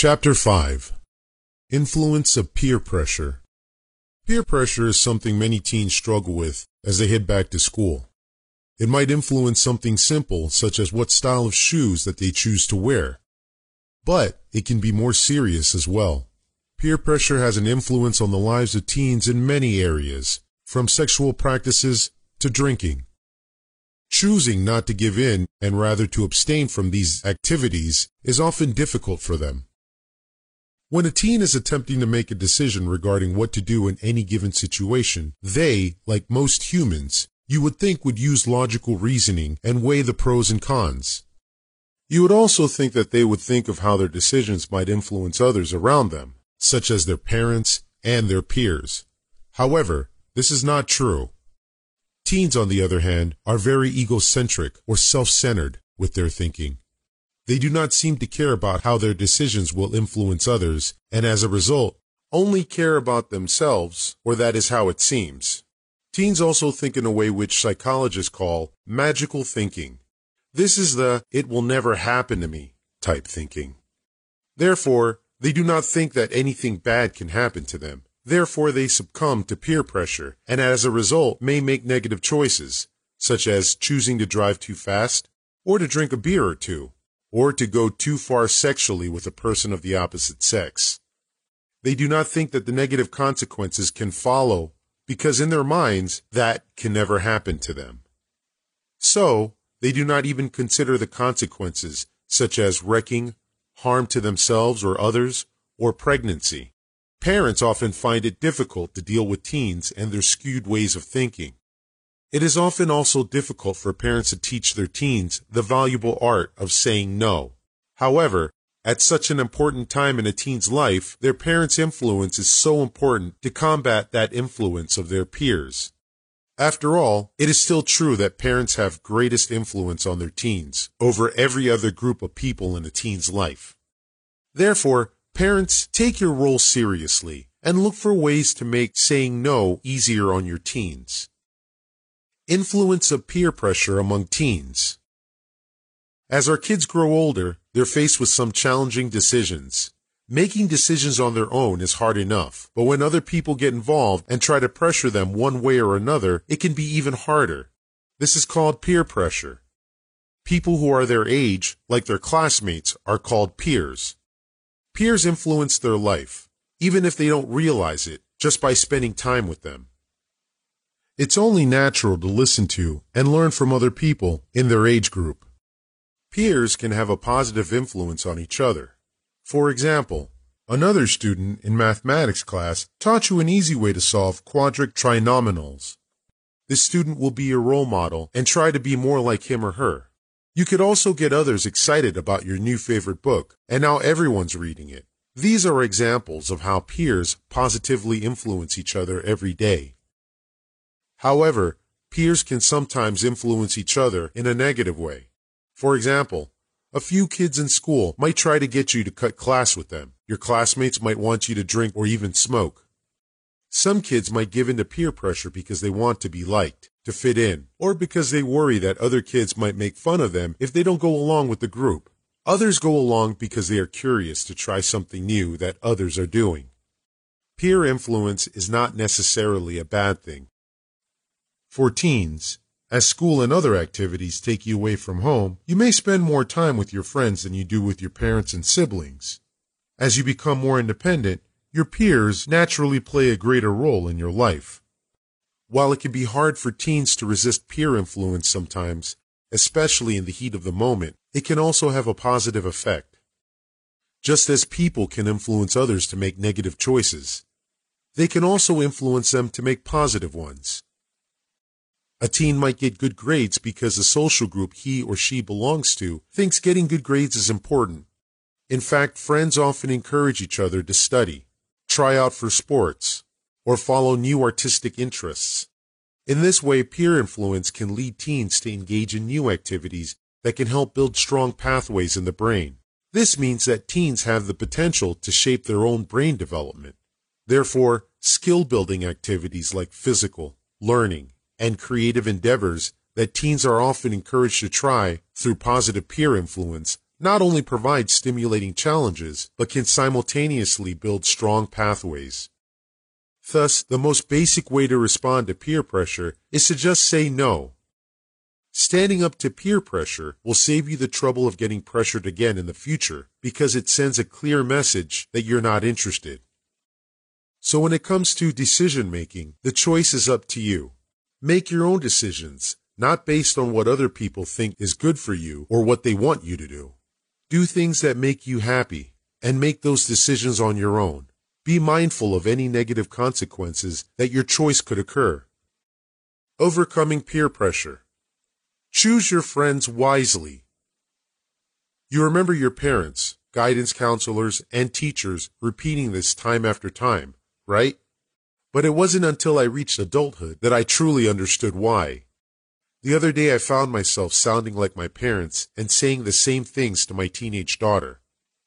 Chapter 5 Influence of Peer Pressure Peer pressure is something many teens struggle with as they head back to school. It might influence something simple, such as what style of shoes that they choose to wear. But it can be more serious as well. Peer pressure has an influence on the lives of teens in many areas, from sexual practices to drinking. Choosing not to give in and rather to abstain from these activities is often difficult for them. When a teen is attempting to make a decision regarding what to do in any given situation, they, like most humans, you would think would use logical reasoning and weigh the pros and cons. You would also think that they would think of how their decisions might influence others around them, such as their parents and their peers. However, this is not true. Teens, on the other hand, are very egocentric or self-centered with their thinking. They do not seem to care about how their decisions will influence others, and as a result, only care about themselves, or that is how it seems. Teens also think in a way which psychologists call magical thinking. This is the it will never happen to me type thinking. Therefore, they do not think that anything bad can happen to them. Therefore, they succumb to peer pressure and as a result may make negative choices, such as choosing to drive too fast or to drink a beer or two or to go too far sexually with a person of the opposite sex. They do not think that the negative consequences can follow because in their minds that can never happen to them. So, they do not even consider the consequences such as wrecking, harm to themselves or others, or pregnancy. Parents often find it difficult to deal with teens and their skewed ways of thinking. It is often also difficult for parents to teach their teens the valuable art of saying no. However, at such an important time in a teen's life, their parents' influence is so important to combat that influence of their peers. After all, it is still true that parents have greatest influence on their teens over every other group of people in a teen's life. Therefore, parents, take your role seriously and look for ways to make saying no easier on your teens. Influence of peer pressure among teens. As our kids grow older, they're faced with some challenging decisions. Making decisions on their own is hard enough, but when other people get involved and try to pressure them one way or another, it can be even harder. This is called peer pressure. People who are their age, like their classmates, are called peers. Peers influence their life, even if they don't realize it, just by spending time with them. It's only natural to listen to and learn from other people in their age group. Peers can have a positive influence on each other. For example, another student in mathematics class taught you an easy way to solve quadratic trinomials. This student will be your role model and try to be more like him or her. You could also get others excited about your new favorite book, and now everyone's reading it. These are examples of how peers positively influence each other every day. However, peers can sometimes influence each other in a negative way. For example, a few kids in school might try to get you to cut class with them. Your classmates might want you to drink or even smoke. Some kids might give in to peer pressure because they want to be liked, to fit in, or because they worry that other kids might make fun of them if they don't go along with the group. Others go along because they are curious to try something new that others are doing. Peer influence is not necessarily a bad thing. For teens, as school and other activities take you away from home, you may spend more time with your friends than you do with your parents and siblings. As you become more independent, your peers naturally play a greater role in your life. While it can be hard for teens to resist peer influence sometimes, especially in the heat of the moment, it can also have a positive effect. Just as people can influence others to make negative choices, they can also influence them to make positive ones. A teen might get good grades because the social group he or she belongs to thinks getting good grades is important. In fact, friends often encourage each other to study, try out for sports, or follow new artistic interests. In this way, peer influence can lead teens to engage in new activities that can help build strong pathways in the brain. This means that teens have the potential to shape their own brain development. Therefore, skill building activities like physical, learning, and creative endeavors that teens are often encouraged to try through positive peer influence not only provide stimulating challenges, but can simultaneously build strong pathways. Thus, the most basic way to respond to peer pressure is to just say no. Standing up to peer pressure will save you the trouble of getting pressured again in the future because it sends a clear message that you're not interested. So when it comes to decision making, the choice is up to you. Make your own decisions, not based on what other people think is good for you or what they want you to do. Do things that make you happy and make those decisions on your own. Be mindful of any negative consequences that your choice could occur. Overcoming peer pressure. Choose your friends wisely. You remember your parents, guidance counselors, and teachers repeating this time after time, right? But it wasn't until I reached adulthood that I truly understood why. The other day I found myself sounding like my parents and saying the same things to my teenage daughter.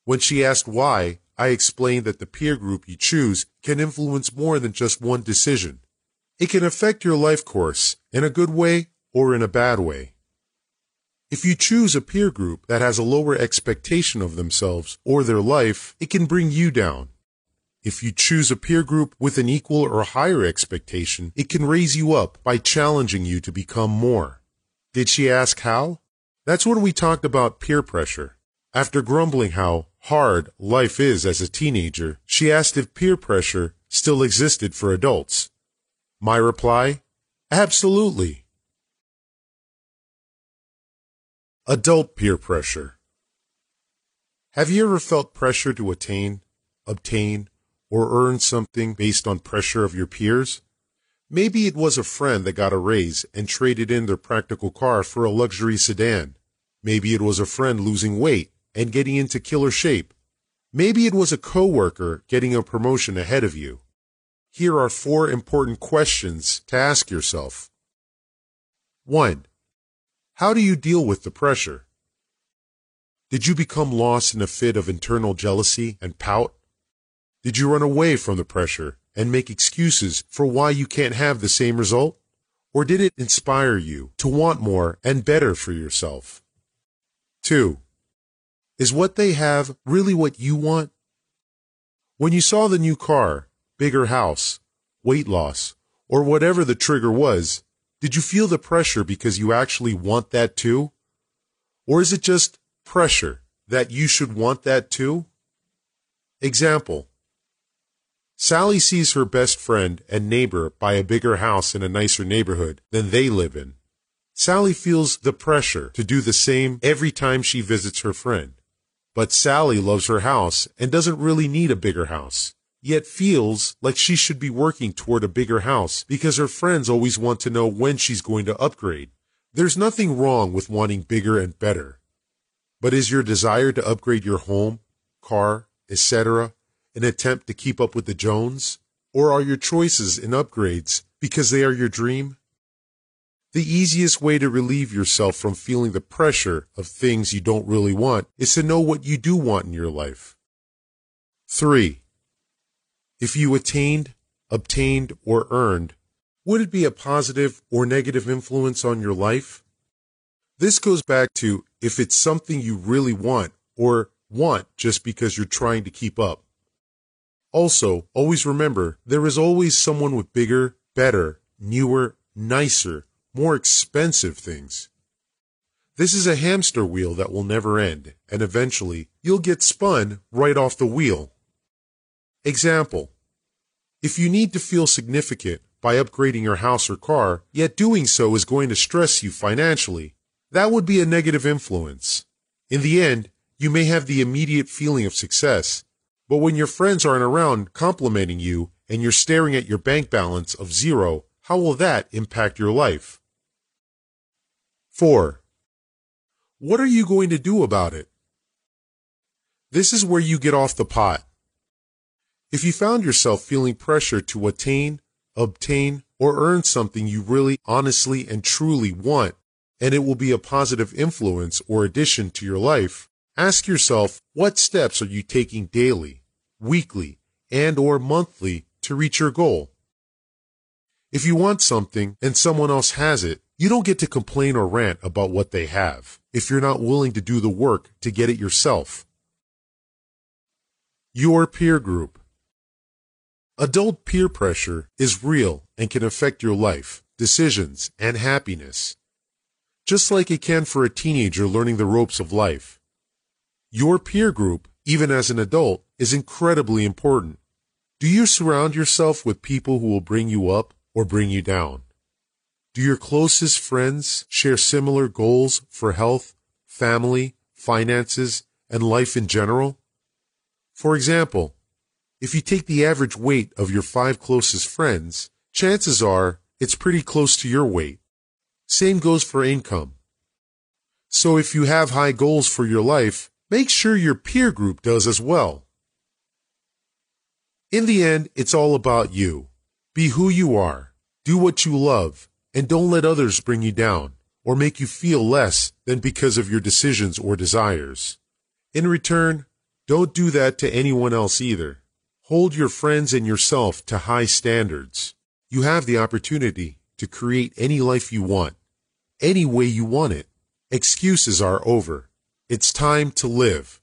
When she asked why, I explained that the peer group you choose can influence more than just one decision. It can affect your life course in a good way or in a bad way. If you choose a peer group that has a lower expectation of themselves or their life, it can bring you down. If you choose a peer group with an equal or higher expectation, it can raise you up by challenging you to become more. Did she ask how? That's when we talked about peer pressure. After grumbling how hard life is as a teenager, she asked if peer pressure still existed for adults. My reply? Absolutely. Adult peer pressure. Have you ever felt pressure to attain, obtain, or earn something based on pressure of your peers? Maybe it was a friend that got a raise and traded in their practical car for a luxury sedan. Maybe it was a friend losing weight and getting into killer shape. Maybe it was a coworker getting a promotion ahead of you. Here are four important questions to ask yourself. 1. How do you deal with the pressure? Did you become lost in a fit of internal jealousy and pout? Did you run away from the pressure and make excuses for why you can't have the same result? Or did it inspire you to want more and better for yourself? 2. Is what they have really what you want? When you saw the new car, bigger house, weight loss, or whatever the trigger was, did you feel the pressure because you actually want that too? Or is it just pressure that you should want that too? Example Sally sees her best friend and neighbor buy a bigger house in a nicer neighborhood than they live in. Sally feels the pressure to do the same every time she visits her friend. But Sally loves her house and doesn't really need a bigger house, yet feels like she should be working toward a bigger house because her friends always want to know when she's going to upgrade. There's nothing wrong with wanting bigger and better. But is your desire to upgrade your home, car, etc., an attempt to keep up with the Jones? Or are your choices in upgrades because they are your dream? The easiest way to relieve yourself from feeling the pressure of things you don't really want is to know what you do want in your life. 3. If you attained, obtained, or earned, would it be a positive or negative influence on your life? This goes back to if it's something you really want or want just because you're trying to keep up. Also, always remember there is always someone with bigger, better, newer, nicer, more expensive things. This is a hamster wheel that will never end, and eventually you'll get spun right off the wheel. Example. If you need to feel significant by upgrading your house or car, yet doing so is going to stress you financially, that would be a negative influence. In the end, you may have the immediate feeling of success, but when your friends aren't around complimenting you and you're staring at your bank balance of zero, how will that impact your life? 4. What are you going to do about it? This is where you get off the pot. If you found yourself feeling pressure to attain, obtain, or earn something you really honestly and truly want, and it will be a positive influence or addition to your life, ask yourself what steps are you taking daily weekly, and or monthly to reach your goal. If you want something and someone else has it, You don't get to complain or rant about what they have if you're not willing to do the work to get it yourself. Your peer group. Adult peer pressure is real and can affect your life, decisions, and happiness. Just like it can for a teenager learning the ropes of life. Your peer group, even as an adult, is incredibly important. Do you surround yourself with people who will bring you up or bring you down? Do your closest friends share similar goals for health, family, finances, and life in general? For example, if you take the average weight of your five closest friends, chances are it's pretty close to your weight. Same goes for income. So if you have high goals for your life, make sure your peer group does as well. In the end, it's all about you. Be who you are, do what you love, and don't let others bring you down or make you feel less than because of your decisions or desires. In return, don't do that to anyone else either. Hold your friends and yourself to high standards. You have the opportunity to create any life you want, any way you want it. Excuses are over. It's time to live.